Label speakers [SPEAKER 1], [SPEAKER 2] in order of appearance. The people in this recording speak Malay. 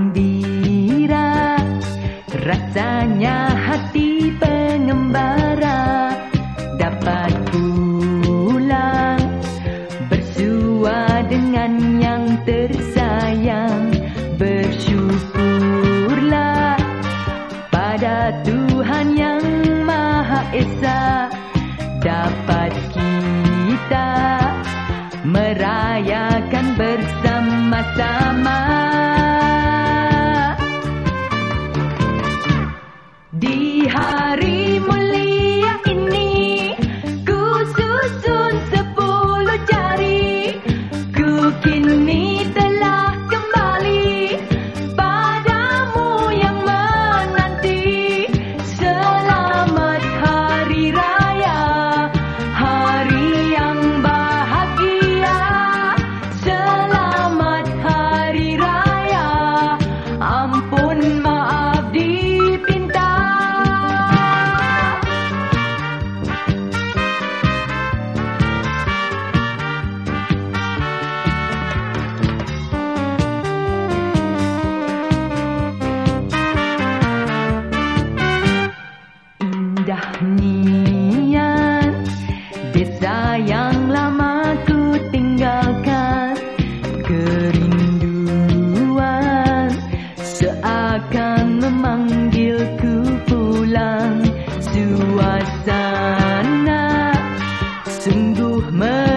[SPEAKER 1] Gembira. Rasanya hati pengembara. Dapat pulang Bersua dengan yang tersayang. Bersyukurlah Pada Tuhan yang Maha Esa. Dapat kita Merayakan bersama-sama Ku kini niat. Desa yang lama ku tinggalkan Kerinduan. Seakan memanggilku pulang Suasana. Sungguh meriah